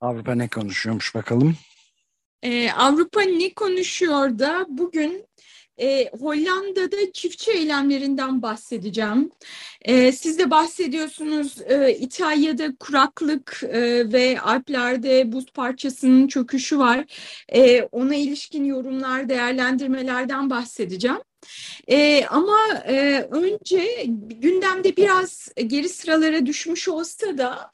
Avrupa ne konuşuyormuş bakalım. Ee, Avrupa ne konuşuyor da bugün e, Hollanda'da çiftçi eylemlerinden bahsedeceğim. E, siz de bahsediyorsunuz e, İtalya'da kuraklık e, ve Alplerde buz parçasının çöküşü var. E, ona ilişkin yorumlar, değerlendirmelerden bahsedeceğim. E, ama e, önce gündemde biraz geri sıralara düşmüş olsa da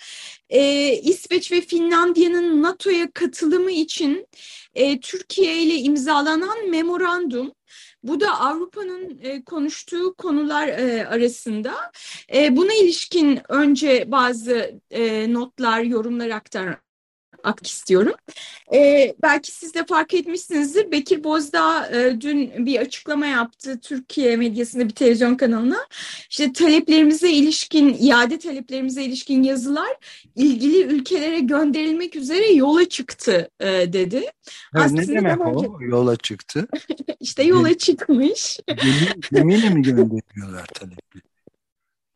e, İsveç ve Finlandiya'nın NATO'ya katılımı için e, Türkiye ile imzalanan memorandum bu da Avrupa'nın e, konuştuğu konular e, arasında. E, buna ilişkin önce bazı e, notlar, yorumlar aktar, ak istiyorum. E, belki siz de fark etmişsinizdir. Bekir Bozdağ e, dün bir açıklama yaptı Türkiye medyasında bir televizyon kanalına. İşte taleplerimize ilişkin, iade taleplerimize ilişkin yazılar ilgili ülkelere gönderilmek üzere yola çıktı e, dedi. Evet, ne demek önce... o? Yola çıktı. İşte yola çıkmış. Gemiyle mi gönderiyorlar talepleri?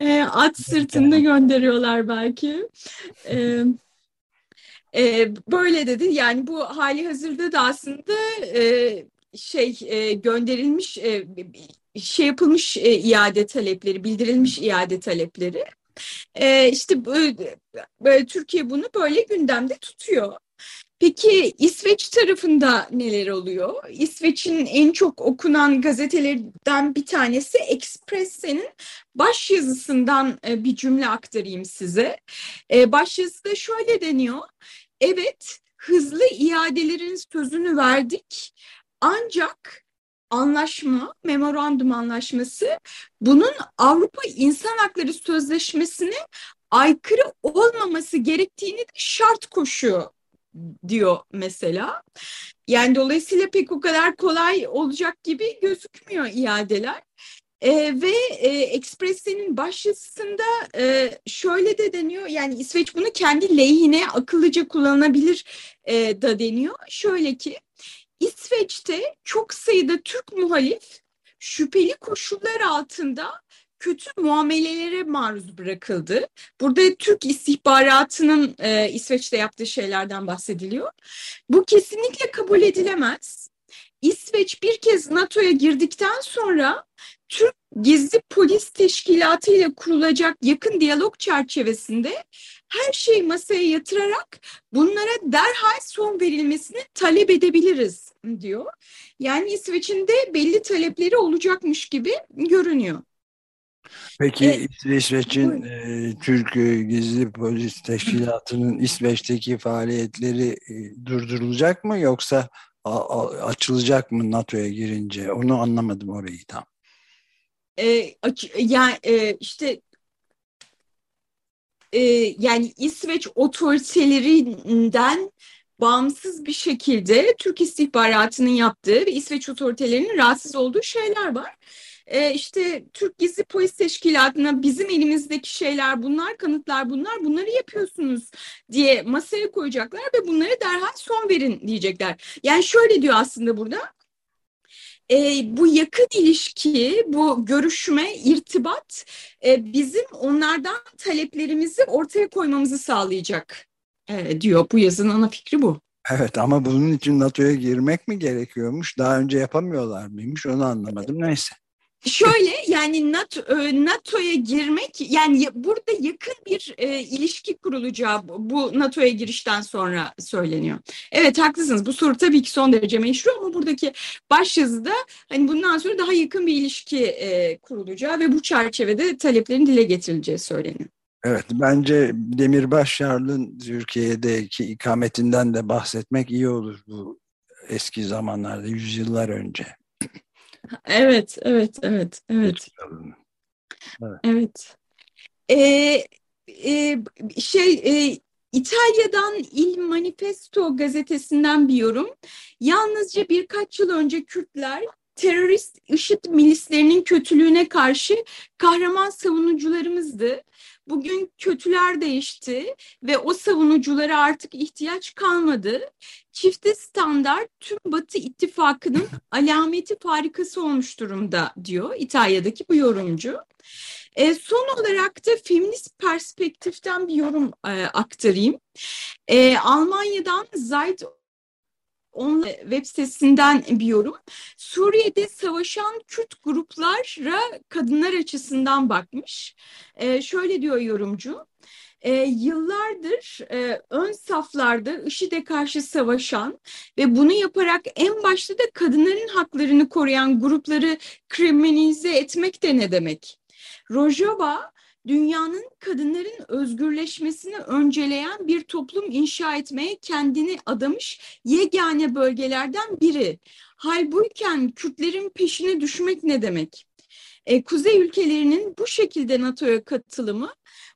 E, at sırtında gönderiyorlar belki. Evet. E, böyle dedi yani bu hali hazırda da aslında e, şey e, gönderilmiş e, şey yapılmış e, iade talepleri bildirilmiş iade talepleri. E, işte böyle, böyle Türkiye bunu böyle gündemde tutuyor. Peki İsveç tarafında neler oluyor? İsveç'in en çok okunan gazetelerden bir tanesi Expresse'nin baş yazısından e, bir cümle aktarayım size. E, baş yazıda şöyle deniyor. Evet, hızlı iadelerin sözünü verdik. Ancak anlaşma, memorandum anlaşması bunun Avrupa İnsan Hakları Sözleşmesi'ne aykırı olmaması gerektiğini de şart koşuyor diyor mesela. Yani dolayısıyla pek o kadar kolay olacak gibi gözükmüyor iadeler. E, ve e, Expresse'nin başyazısında e, şöyle de deniyor yani İsveç bunu kendi lehine akıllıca kullanabilir e, da deniyor. Şöyle ki İsveç'te çok sayıda Türk muhalif şüpheli koşullar altında kötü muamelelere maruz bırakıldı. Burada Türk istihbaratının e, İsveç'te yaptığı şeylerden bahsediliyor. Bu kesinlikle kabul edilemez. İsveç bir kez NATO'ya girdikten sonra Türk Gizli Polis Teşkilatı ile kurulacak yakın diyalog çerçevesinde her şeyi masaya yatırarak bunlara derhal son verilmesini talep edebiliriz diyor. Yani İsveç'in de belli talepleri olacakmış gibi görünüyor. Peki e, İsveç'in e, Türk Gizli Polis Teşkilatı'nın İsveç'teki faaliyetleri e, durdurulacak mı yoksa a, a, açılacak mı NATO'ya girince? Onu anlamadım orayı tam. E, yani e, işte e, yani İsveç otoritelerinden bağımsız bir şekilde Türk istihbaratının yaptığı ve İsveç otoritelerinin rahatsız olduğu şeyler var. E, işte Türk Gizli Polis Teşkilatı'na bizim elimizdeki şeyler bunlar, kanıtlar bunlar, bunları yapıyorsunuz diye masaya koyacaklar ve bunları derhal son verin diyecekler. Yani şöyle diyor aslında burada, e, bu yakın ilişki, bu görüşme, irtibat e, bizim onlardan taleplerimizi ortaya koymamızı sağlayacak e, diyor. Bu yazının ana fikri bu. Evet ama bunun için NATO'ya girmek mi gerekiyormuş? Daha önce yapamıyorlar mıymış? Onu anlamadım. Neyse. Şöyle yani NATO, e, NATO'ya girmek yani burada yakın bir e, ilişki kurulacağı bu NATO'ya girişten sonra söyleniyor. Evet haklısınız bu soru tabii ki son derece meşru ama buradaki başyazıda hani bundan sonra daha yakın bir ilişki e, kurulacağı ve bu çerçevede taleplerin dile getirileceği söyleniyor. Evet bence Demirbaş Şarl'ın Türkiye'deki ikametinden de bahsetmek iyi olur bu eski zamanlarda yüzyıllar önce. Evet, evet, evet, evet. Evet. evet. Ee, e, şey e, İtalya'dan Il Manifesto gazetesinden bir yorum. Yalnızca birkaç yıl önce Kürtler terörist IŞİD milislerinin kötülüğüne karşı kahraman savunucularımızdı. Bugün kötüler değişti ve o savunuculara artık ihtiyaç kalmadı. Çifte standart tüm Batı ittifakının alameti farikası olmuş durumda diyor İtalya'daki bu yorumcu. E, son olarak da feminist perspektiften bir yorum e, aktarayım. E, Almanya'dan Zeit onun web sitesinden bir yorum. Suriye'de savaşan Kürt gruplara kadınlar açısından bakmış. E, şöyle diyor yorumcu. E, yıllardır e, ön saflarda IŞİD'e karşı savaşan ve bunu yaparak en başta da kadınların haklarını koruyan grupları kriminalize etmek de ne demek? Rojava dünyanın kadınların özgürleşmesini önceleyen bir toplum inşa etmeye kendini adamış yegane bölgelerden biri. Halbuyken Kürtlerin peşine düşmek ne demek? E, Kuzey ülkelerinin bu şekilde NATO'ya katılımı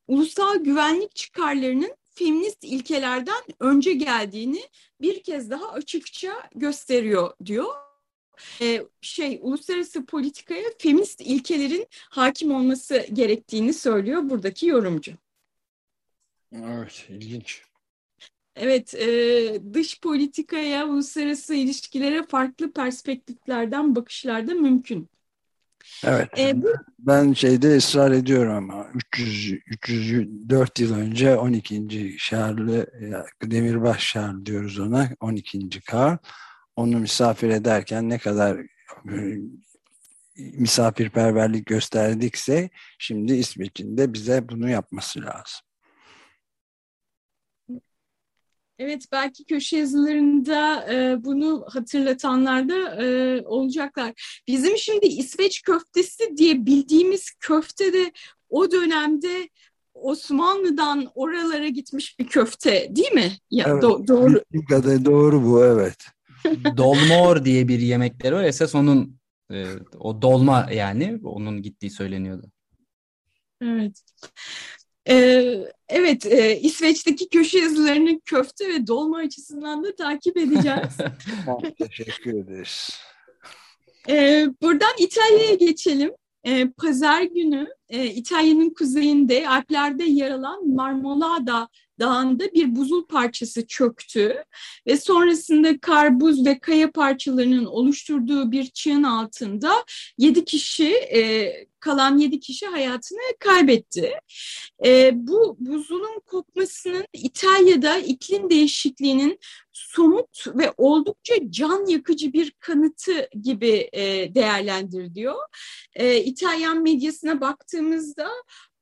ulusal güvenlik çıkarlarının feminist ilkelerden önce geldiğini bir kez daha açıkça gösteriyor diyor e, şey uluslararası politikaya feminist ilkelerin hakim olması gerektiğini söylüyor buradaki yorumcu. Evet, ilginç. Evet, e, dış politikaya, uluslararası ilişkilere farklı perspektiflerden bakışlar da mümkün. Evet, e, bu, ben şeyde ısrar ediyorum ama 300, 304 yıl önce 12. Şarlı, Demirbaş Şarlı diyoruz ona, 12. Karl onu misafir ederken ne kadar e, misafirperverlik gösterdikse şimdi İsveç'in de bize bunu yapması lazım. Evet belki köşe yazılarında e, bunu hatırlatanlar da e, olacaklar. Bizim şimdi İsveç köftesi diye bildiğimiz köfte de o dönemde Osmanlı'dan oralara gitmiş bir köfte değil mi? Ya, evet, do doğru. Kadar doğru bu evet. Dolmor diye bir yemekleri var. Esas onun e, o dolma yani onun gittiği söyleniyordu. Evet. Ee, evet, e, İsveç'teki köşe yazılarını köfte ve dolma açısından da takip edeceğiz. Teşekkür ederiz. Ee, buradan İtalya'ya geçelim. Ee, Pazar günü e, İtalya'nın kuzeyinde Alplerde yer alan Marmolada Dağı'nda bir buzul parçası çöktü ve sonrasında kar, buz ve kaya parçalarının oluşturduğu bir çığın altında yedi kişi e, kalan yedi kişi hayatını kaybetti. E, bu buzulun kopmasının İtalya'da iklim değişikliğinin somut ve oldukça can yakıcı bir kanıtı gibi e, değerlendiriliyor. E, İtalyan medyasına baktığımızda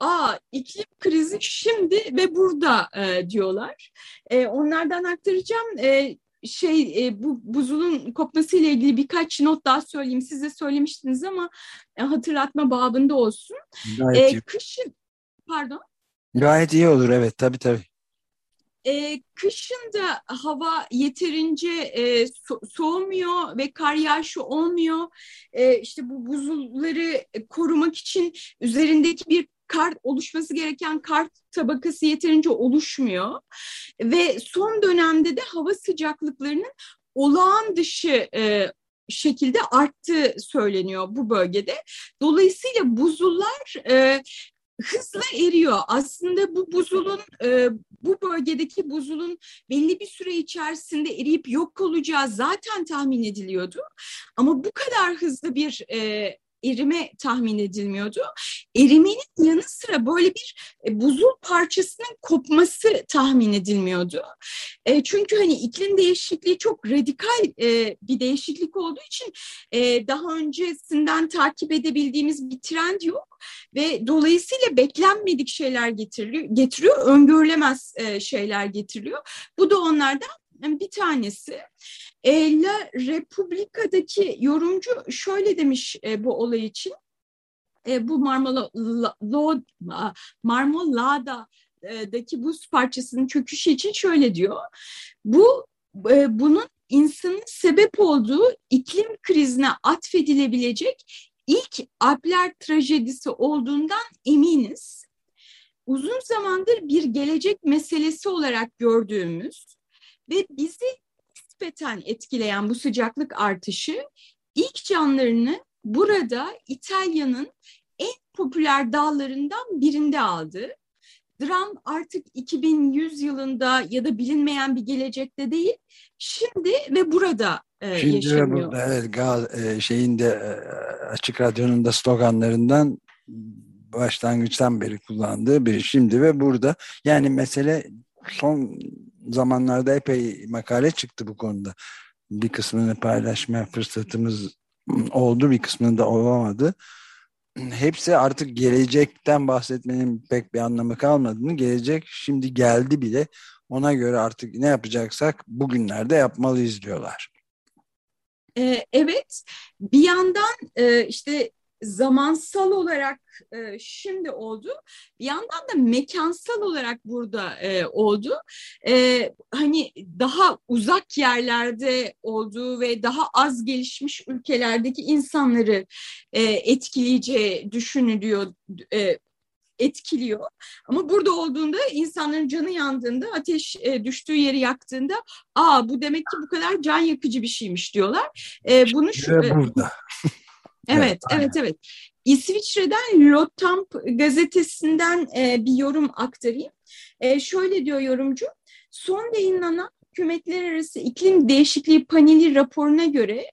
aa iklim krizi şimdi ve burada e, diyorlar. E, onlardan aktaracağım. E, şey e, bu buzulun kopması ile ilgili birkaç not daha söyleyeyim. Siz de söylemiştiniz ama e, hatırlatma babında olsun. Gayet e, kışın pardon. Gayet iyi olur evet tabii tabii. E, kışın da hava yeterince e, so soğumuyor ve kar yağışı olmuyor. E, işte bu buzulları korumak için üzerindeki bir kar oluşması gereken kar tabakası yeterince oluşmuyor ve son dönemde de hava sıcaklıklarının olağan dışı e, şekilde arttığı söyleniyor bu bölgede. Dolayısıyla buzullar e, hızla eriyor. Aslında bu buzulun e, bu bölgedeki buzulun belli bir süre içerisinde eriyip yok olacağı zaten tahmin ediliyordu. Ama bu kadar hızlı bir e, erime tahmin edilmiyordu. Erimenin yanı sıra böyle bir e, buzul parçasının kopması tahmin edilmiyordu. E, çünkü hani iklim değişikliği çok radikal e, bir değişiklik olduğu için daha öncesinden takip edebildiğimiz bir trend yok ve dolayısıyla beklenmedik şeyler getiriyor, getiriyor öngörülemez şeyler getiriliyor. Bu da onlardan bir tanesi. E, La Republica'daki yorumcu şöyle demiş e, bu olay için. E, bu Marmala, Lo, Marmolada'daki buz parçasının çöküşü için şöyle diyor. Bu e, bunun insanın sebep olduğu iklim krizine atfedilebilecek ilk Alpler trajedisi olduğundan eminiz. Uzun zamandır bir gelecek meselesi olarak gördüğümüz ve bizi nispeten etkileyen bu sıcaklık artışı ilk canlarını burada İtalya'nın en popüler dağlarından birinde aldı. Dram artık 2100 yılında ya da bilinmeyen bir gelecekte değil, şimdi ve burada e, şimdi yaşanıyor. Ve burada, evet, gaz, e, şeyin de e, açık radyonun da sloganlarından başlangıçtan beri kullandığı bir şimdi ve burada. Yani mesele son zamanlarda epey makale çıktı bu konuda. Bir kısmını paylaşma fırsatımız oldu, bir kısmını da olamadı. Hepsi artık gelecekten bahsetmenin pek bir anlamı kalmadığını, gelecek şimdi geldi bile. Ona göre artık ne yapacaksak bugünlerde yapmalıyız diyorlar. Ee, evet, bir yandan e, işte zamansal olarak e, şimdi oldu. Bir yandan da mekansal olarak burada e, oldu. E, hani daha uzak yerlerde olduğu ve daha az gelişmiş ülkelerdeki insanları e, etkileyeceği düşünülüyor. E, etkiliyor. Ama burada olduğunda insanların canı yandığında ateş e, düştüğü yeri yaktığında aa bu demek ki bu kadar can yakıcı bir şeymiş diyorlar. E, bunu şu, e, burada. Evet, evet, evet. İsviçre'den Lotamp gazetesinden e, bir yorum aktarayım. E, şöyle diyor yorumcu, son yayınlanan hükümetler arası iklim değişikliği paneli raporuna göre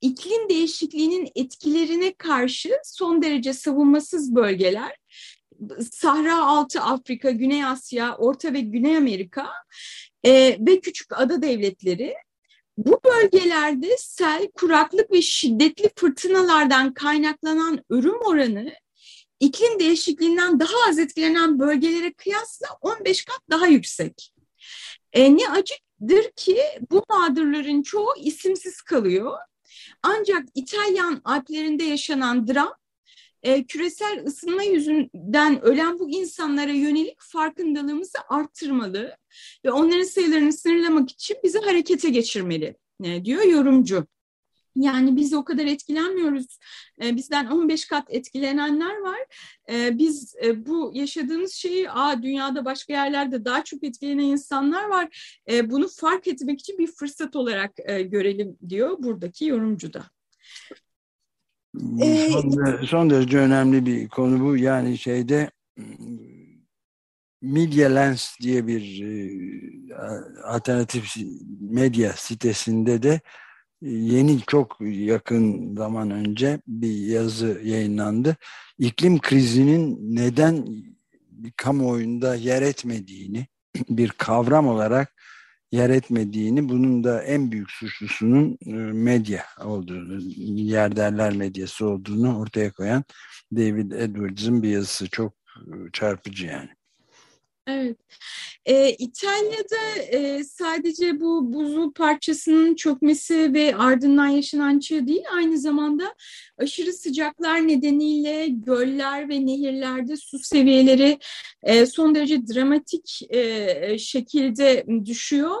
iklim değişikliğinin etkilerine karşı son derece savunmasız bölgeler Sahra Altı Afrika, Güney Asya, Orta ve Güney Amerika e, ve küçük ada devletleri bu bölgelerde sel, kuraklık ve şiddetli fırtınalardan kaynaklanan ölüm oranı iklim değişikliğinden daha az etkilenen bölgelere kıyasla 15 kat daha yüksek. E, ne acıdır ki bu mağdurların çoğu isimsiz kalıyor. Ancak İtalyan Alplerinde yaşanan dram e, küresel ısınma yüzünden ölen bu insanlara yönelik farkındalığımızı arttırmalı ve onların sayılarını sınırlamak için bizi harekete geçirmeli e, diyor yorumcu. Yani biz o kadar etkilenmiyoruz. E, bizden 15 kat etkilenenler var. E, biz e, bu yaşadığımız şeyi Aa, dünyada başka yerlerde daha çok etkilenen insanlar var. E, bunu fark etmek için bir fırsat olarak e, görelim diyor buradaki yorumcu da. Ee, son, son derece önemli bir konu bu. Yani şeyde Media Lens diye bir e, alternatif medya sitesinde de e, yeni çok yakın zaman önce bir yazı yayınlandı. İklim krizinin neden kamuoyunda yer etmediğini bir kavram olarak yer etmediğini, bunun da en büyük suçlusunun e, medya olduğunu, yerderler medyası olduğunu ortaya koyan David Edwards'ın bir yazısı çok e, çarpıcı yani. Evet. Ee, İtalya'da e, sadece bu buzul parçasının çökmesi ve ardından yaşanan çığ değil, aynı zamanda aşırı sıcaklar nedeniyle göller ve nehirlerde su seviyeleri e, son derece dramatik e, şekilde düşüyor.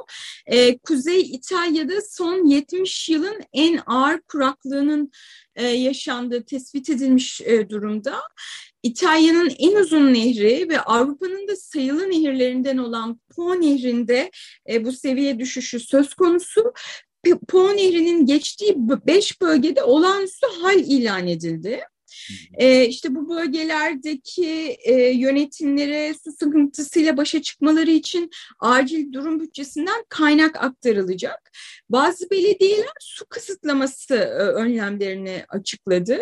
E, Kuzey İtalya'da son 70 yılın en ağır kuraklığının e, yaşandığı tespit edilmiş e, durumda. İtalya'nın en uzun nehri ve Avrupa'nın da sayılı nehirlerinden olan Po Nehri'nde e, bu seviye düşüşü söz konusu. Po Nehri'nin geçtiği beş bölgede olağanüstü hal ilan edildi. E, işte bu bölgelerdeki e, yönetimlere su sıkıntısıyla başa çıkmaları için acil durum bütçesinden kaynak aktarılacak. Bazı belediyeler su kısıtlaması e, önlemlerini açıkladı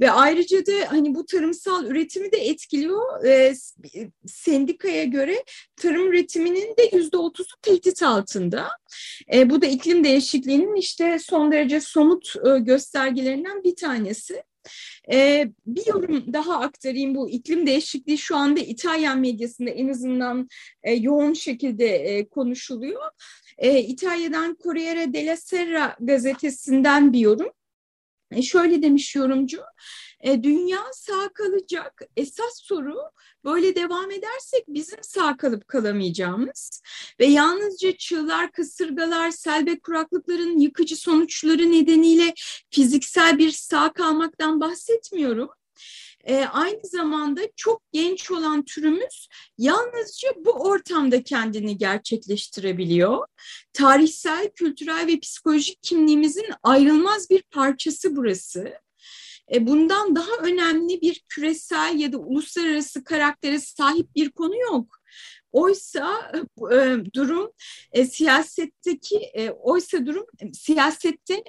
ve ayrıca da hani bu tarımsal üretimi de etkiliyor. E, sendikaya göre tarım üretiminin de yüzde otuzu tehdit altında. E, bu da iklim değişikliğinin işte son derece somut e, göstergelerinden bir tanesi. Ee, bir yorum daha aktarayım bu iklim değişikliği şu anda İtalyan medyasında en azından e, yoğun şekilde e, konuşuluyor. E, İtalya'dan Corriere della Sera gazetesinden bir yorum. E, şöyle demiş yorumcu, e, dünya sağ kalacak. Esas soru böyle devam edersek bizim sağ kalıp kalamayacağımız ve yalnızca çığlar, kasırgalar, sel ve kuraklıkların yıkıcı sonuçları nedeniyle fiziksel bir sağ kalmaktan bahsetmiyorum. E, aynı zamanda çok genç olan türümüz yalnızca bu ortamda kendini gerçekleştirebiliyor. Tarihsel, kültürel ve psikolojik kimliğimizin ayrılmaz bir parçası burası. E, bundan daha önemli bir küresel ya da uluslararası karaktere sahip bir konu yok. Oysa e, durum e, siyasetteki e, oysa durum e, siyasette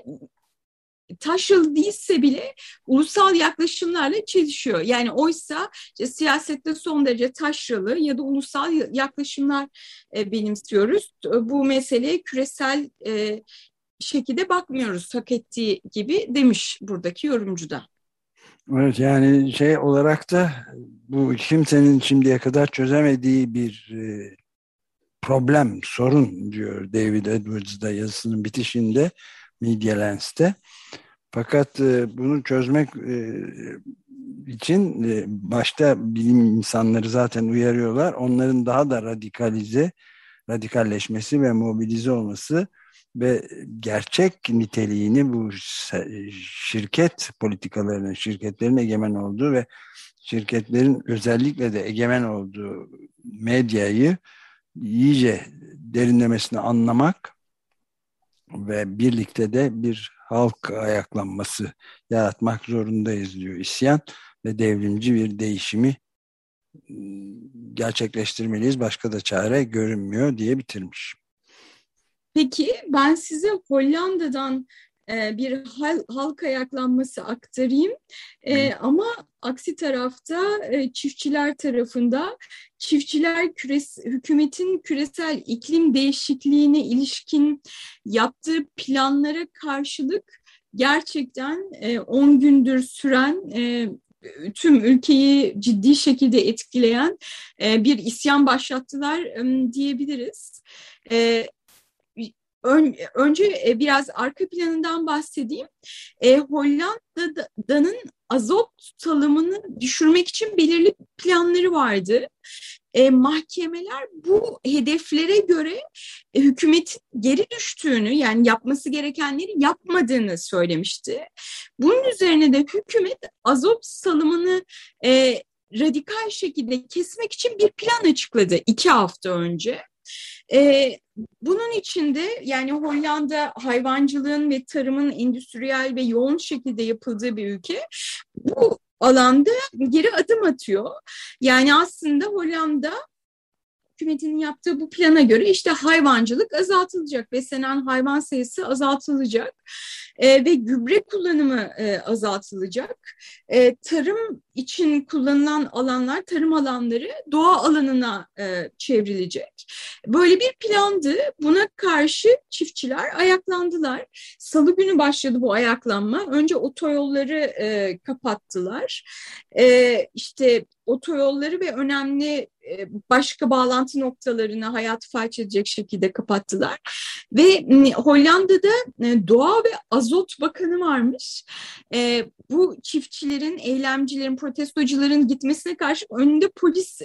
taşralı değilse bile ulusal yaklaşımlarla çelişiyor. Yani oysa işte, siyasette son derece taşralı ya da ulusal yaklaşımlar e, benimsiyoruz. Bu meseleye küresel e, şekilde bakmıyoruz hak ettiği gibi demiş buradaki yorumcu da. Evet yani şey olarak da bu kimsenin şimdiye kadar çözemediği bir e, problem, sorun diyor David Edwards yazısının bitişinde Media Lens'te. Fakat e, bunu çözmek e, için e, başta bilim insanları zaten uyarıyorlar. Onların daha da radikalize, radikalleşmesi ve mobilize olması ve gerçek niteliğini bu şirket politikalarının, şirketlerin egemen olduğu ve şirketlerin özellikle de egemen olduğu medyayı iyice derinlemesine anlamak ve birlikte de bir halk ayaklanması yaratmak zorundayız diyor isyan ve devrimci bir değişimi ıı, gerçekleştirmeliyiz. Başka da çare görünmüyor diye bitirmiş. Peki ben size Hollanda'dan bir hal, halk ayaklanması aktarayım. E, ama aksi tarafta e, çiftçiler tarafında çiftçiler küres, hükümetin küresel iklim değişikliğine ilişkin yaptığı planlara karşılık gerçekten 10 e, gündür süren e, tüm ülkeyi ciddi şekilde etkileyen e, bir isyan başlattılar e, diyebiliriz. Ön, önce e, biraz arka planından bahsedeyim. E, Hollanda'nın azot salımını düşürmek için belirli planları vardı. E, mahkemeler bu hedeflere göre e, hükümetin geri düştüğünü yani yapması gerekenleri yapmadığını söylemişti. Bunun üzerine de hükümet azot salımını e, radikal şekilde kesmek için bir plan açıkladı iki hafta önce. E, bunun içinde yani Hollanda hayvancılığın ve tarımın endüstriyel ve yoğun şekilde yapıldığı bir ülke. Bu alanda geri adım atıyor. Yani aslında Hollanda hükümetinin yaptığı bu plana göre işte hayvancılık azaltılacak, beslenen hayvan sayısı azaltılacak e, ve gübre kullanımı e, azaltılacak. E, tarım için kullanılan alanlar, tarım alanları doğa alanına e, çevrilecek. Böyle bir plandı. Buna karşı çiftçiler ayaklandılar. Salı günü başladı bu ayaklanma. Önce otoyolları e, kapattılar. E, işte otoyolları ve önemli e, başka bağlantı noktalarını hayat felç edecek şekilde kapattılar. Ve Hollanda'da e, Doğa ve Azot Bakanı varmış. E, bu çiftçilerin, eylemcilerin, protestocuların gitmesine karşı önünde polis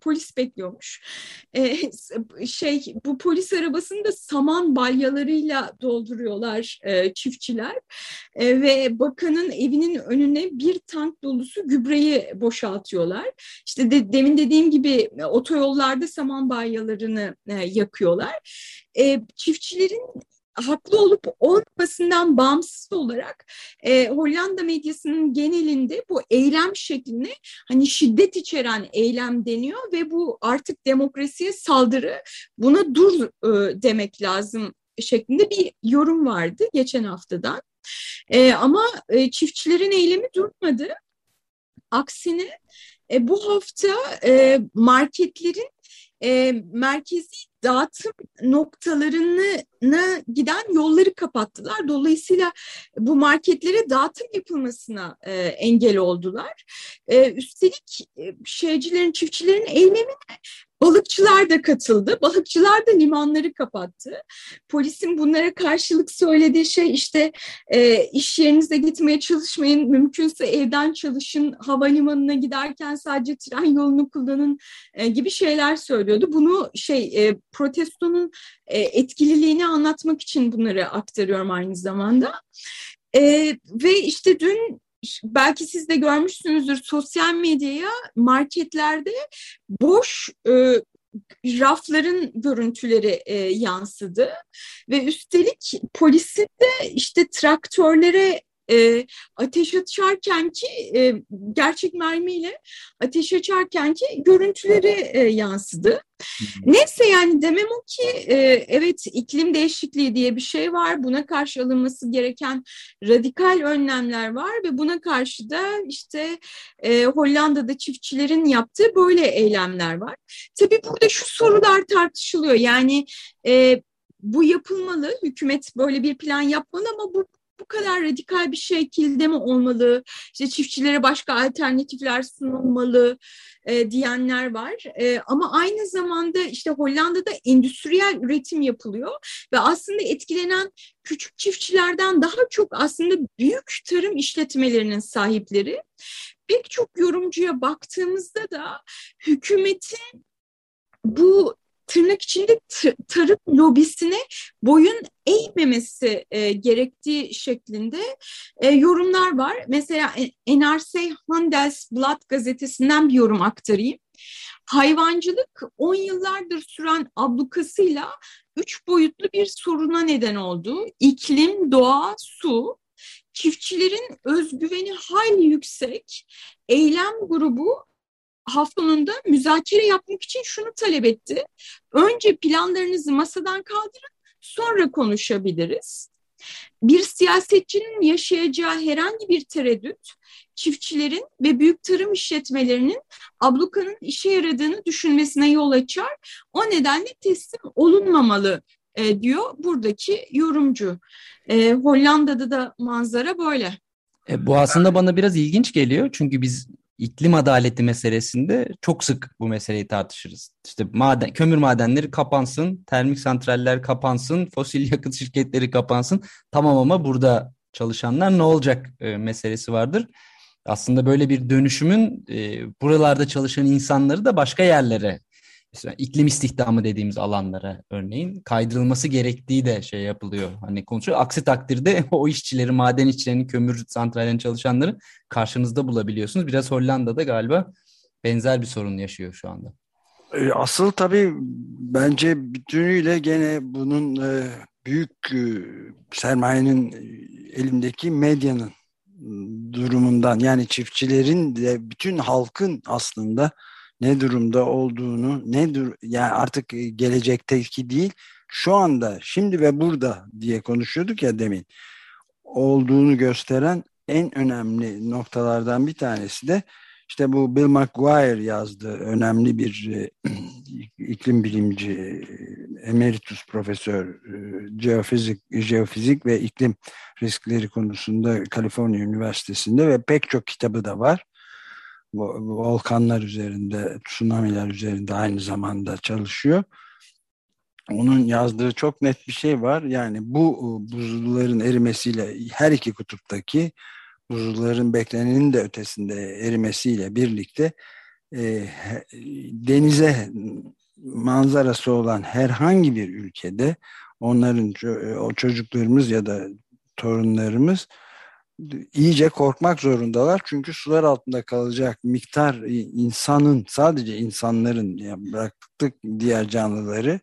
polis bekliyormuş. Ee, şey bu polis arabasını da saman balyalarıyla dolduruyorlar e, çiftçiler e, ve bakanın evinin önüne bir tank dolusu gübreyi boşaltıyorlar. İşte de, demin dediğim gibi otoyollarda saman balyalarını e, yakıyorlar. E, çiftçilerin haklı olup olmamasından bağımsız olarak e, Hollanda medyasının genelinde bu eylem şekline hani şiddet içeren eylem deniyor ve bu artık demokrasiye saldırı buna dur e, demek lazım şeklinde bir yorum vardı geçen haftadan. E, ama e, çiftçilerin eylemi durmadı. Aksine e, bu hafta e, marketlerin e, merkezi dağıtım noktalarına giden yolları kapattılar. Dolayısıyla bu marketlere dağıtım yapılmasına e, engel oldular. E, üstelik e, şeycilerin, çiftçilerin eylemine Balıkçılar da katıldı. Balıkçılar da limanları kapattı. Polisin bunlara karşılık söylediği şey işte e, iş yerinize gitmeye çalışmayın. Mümkünse evden çalışın. Havalimanına giderken sadece tren yolunu kullanın e, gibi şeyler söylüyordu. Bunu şey e, protestonun e, etkililiğini anlatmak için bunları aktarıyorum aynı zamanda. E, ve işte dün belki siz de görmüşsünüzdür sosyal medyaya marketlerde boş e, rafların görüntüleri e, yansıdı ve üstelik polisin de işte traktörlere e, ateş açarken ki e, gerçek mermiyle ateş açarken ki görüntüleri e, yansıdı. Neyse yani demem o ki e, evet iklim değişikliği diye bir şey var. Buna karşı alınması gereken radikal önlemler var ve buna karşı da işte e, Hollanda'da çiftçilerin yaptığı böyle eylemler var. Tabii burada şu sorular tartışılıyor. Yani e, bu yapılmalı, hükümet böyle bir plan yapmalı ama bu bu kadar radikal bir şekilde mi olmalı? İşte çiftçilere başka alternatifler sunulmalı e, diyenler var. E, ama aynı zamanda işte Hollanda'da endüstriyel üretim yapılıyor ve aslında etkilenen küçük çiftçilerden daha çok aslında büyük tarım işletmelerinin sahipleri. Pek çok yorumcuya baktığımızda da hükümetin bu tırnak içinde tarım lobisine boyun eğmemesi e, gerektiği şeklinde e, yorumlar var. Mesela NRC Handelsblad gazetesinden bir yorum aktarayım. Hayvancılık 10 yıllardır süren ablukasıyla üç boyutlu bir soruna neden oldu. İklim, doğa, su. Çiftçilerin özgüveni hayli yüksek. Eylem grubu haftanında müzakere yapmak için şunu talep etti. Önce planlarınızı masadan kaldırın, sonra konuşabiliriz. Bir siyasetçinin yaşayacağı herhangi bir tereddüt, çiftçilerin ve büyük tarım işletmelerinin ablukanın işe yaradığını düşünmesine yol açar. O nedenle teslim olunmamalı e, diyor buradaki yorumcu. E, Hollanda'da da manzara böyle. E, bu aslında bana biraz ilginç geliyor çünkü biz iklim adaleti meselesinde çok sık bu meseleyi tartışırız. İşte maden, kömür madenleri kapansın, termik santraller kapansın, fosil yakıt şirketleri kapansın. Tamam ama burada çalışanlar ne olacak e, meselesi vardır. Aslında böyle bir dönüşümün e, buralarda çalışan insanları da başka yerlere Mesela iklim istihdamı dediğimiz alanlara örneğin kaydırılması gerektiği de şey yapılıyor. Hani konuşuyor. Aksi takdirde o işçileri, maden işçilerini, kömür santrallerinin çalışanları karşınızda bulabiliyorsunuz. Biraz Hollanda'da galiba benzer bir sorun yaşıyor şu anda. E, asıl tabii bence bütünüyle gene bunun e, büyük e, sermayenin elimdeki medyanın durumundan yani çiftçilerin de bütün halkın aslında ne durumda olduğunu, ne dur yani artık e, gelecekteki değil, şu anda, şimdi ve burada diye konuşuyorduk ya demin. Olduğunu gösteren en önemli noktalardan bir tanesi de işte bu Bill McGuire yazdı. Önemli bir e, iklim bilimci, e, emeritus profesör, jeofizik, jeofizik ve iklim riskleri konusunda Kaliforniya Üniversitesi'nde ve pek çok kitabı da var volkanlar üzerinde, tsunamiler üzerinde aynı zamanda çalışıyor. Onun yazdığı çok net bir şey var. Yani bu e, buzulların erimesiyle her iki kutuptaki buzulların beklenenin de ötesinde erimesiyle birlikte e, denize manzarası olan herhangi bir ülkede onların o çocuklarımız ya da torunlarımız iyice korkmak zorundalar. Çünkü sular altında kalacak miktar insanın sadece insanların ya bıraktık diğer canlıları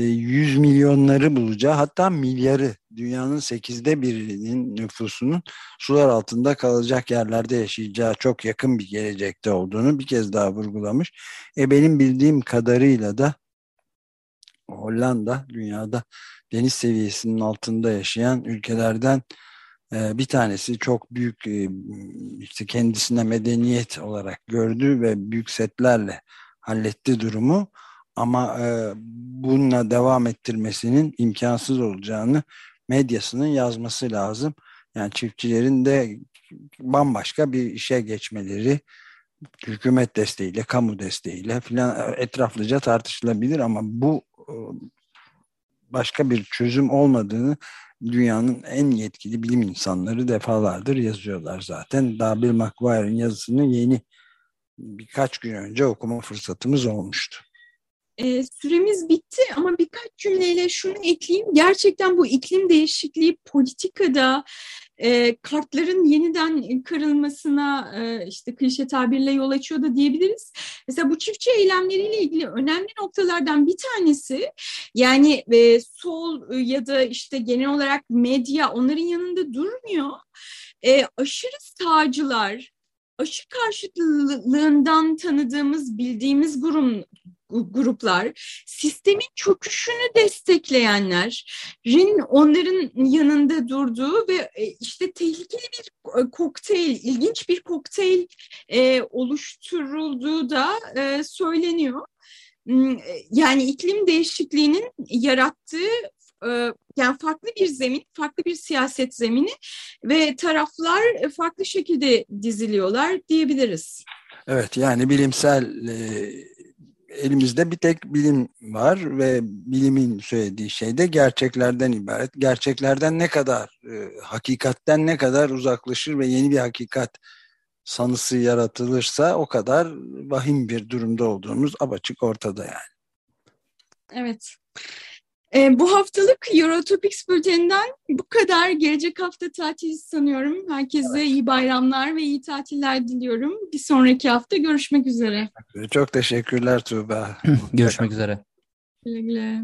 yüz milyonları bulacağı hatta milyarı dünyanın sekizde birinin nüfusunun sular altında kalacak yerlerde yaşayacağı çok yakın bir gelecekte olduğunu bir kez daha vurgulamış. E benim bildiğim kadarıyla da Hollanda dünyada deniz seviyesinin altında yaşayan ülkelerden e, bir tanesi çok büyük e, işte kendisine medeniyet olarak gördü ve büyük setlerle halletti durumu ama e, bununla devam ettirmesinin imkansız olacağını medyasının yazması lazım. Yani çiftçilerin de bambaşka bir işe geçmeleri hükümet desteğiyle, kamu desteğiyle filan etraflıca tartışılabilir ama bu e, başka bir çözüm olmadığını dünyanın en yetkili bilim insanları defalardır yazıyorlar zaten. Daha Bill McGuire'ın yazısını yeni birkaç gün önce okuma fırsatımız olmuştu. E, süremiz bitti ama birkaç cümleyle şunu ekleyeyim. Gerçekten bu iklim değişikliği politikada e, kartların yeniden kırılmasına e, işte klişe tabirle yol açıyor da diyebiliriz. Mesela bu çiftçi eylemleriyle ilgili önemli noktalardan bir tanesi yani e, sol ya da işte genel olarak medya onların yanında durmuyor. E, aşırı sağcılar, aşı karşıtlığından tanıdığımız, bildiğimiz grup, gruplar, sistemin çöküşünü destekleyenlerin onların yanında durduğu ve e, işte tehlikeli bir e, kokteyl, ilginç bir kokteyl e, oluşturulduğu da söyleniyor. Hmm, yani iklim değişikliğinin yarattığı yani farklı bir zemin, farklı bir siyaset zemini ve taraflar farklı şekilde diziliyorlar diyebiliriz. Evet yani bilimsel elimizde bir tek bilim var ve bilimin söylediği şey de gerçeklerden ibaret. Gerçeklerden ne kadar, e, hakikatten ne kadar uzaklaşır ve yeni bir hakikat sanısı yaratılırsa o kadar vahim bir durumda olduğumuz apaçık ortada yani. Evet. E, bu haftalık Eurotopics bülteninden bu kadar. Gelecek hafta tatil sanıyorum. Herkese evet. iyi bayramlar ve iyi tatiller diliyorum. Bir sonraki hafta görüşmek üzere. Çok teşekkürler Tuğba. görüşmek üzere. Güle güle.